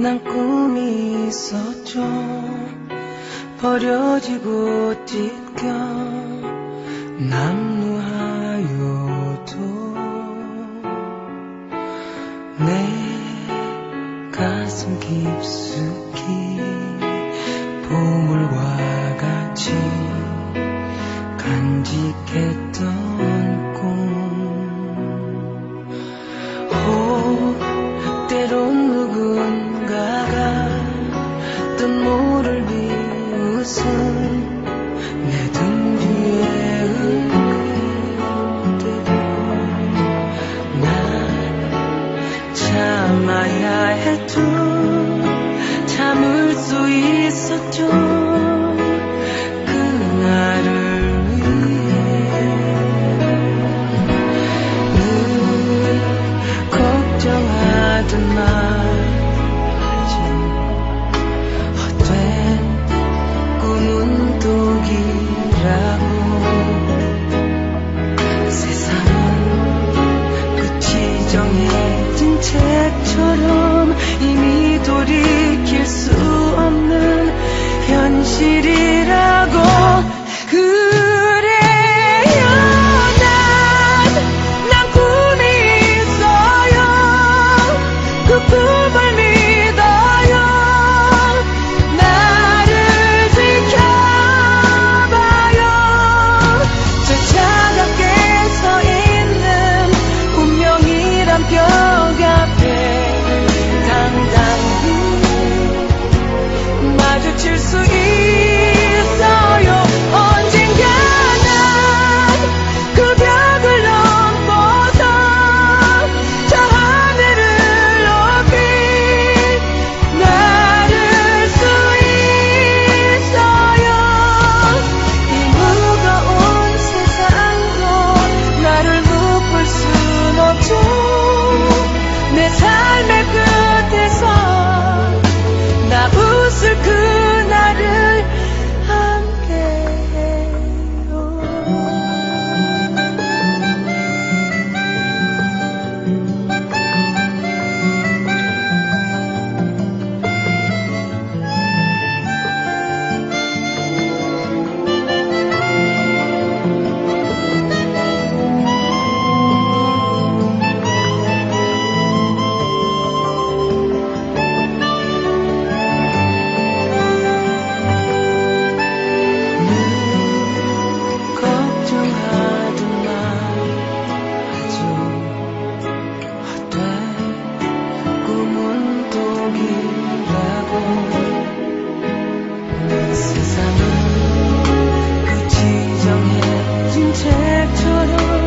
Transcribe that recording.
난 꿈이 있었죠. 버려지고 찢겨 남 정해진 책처럼 이미 돌이 바람처럼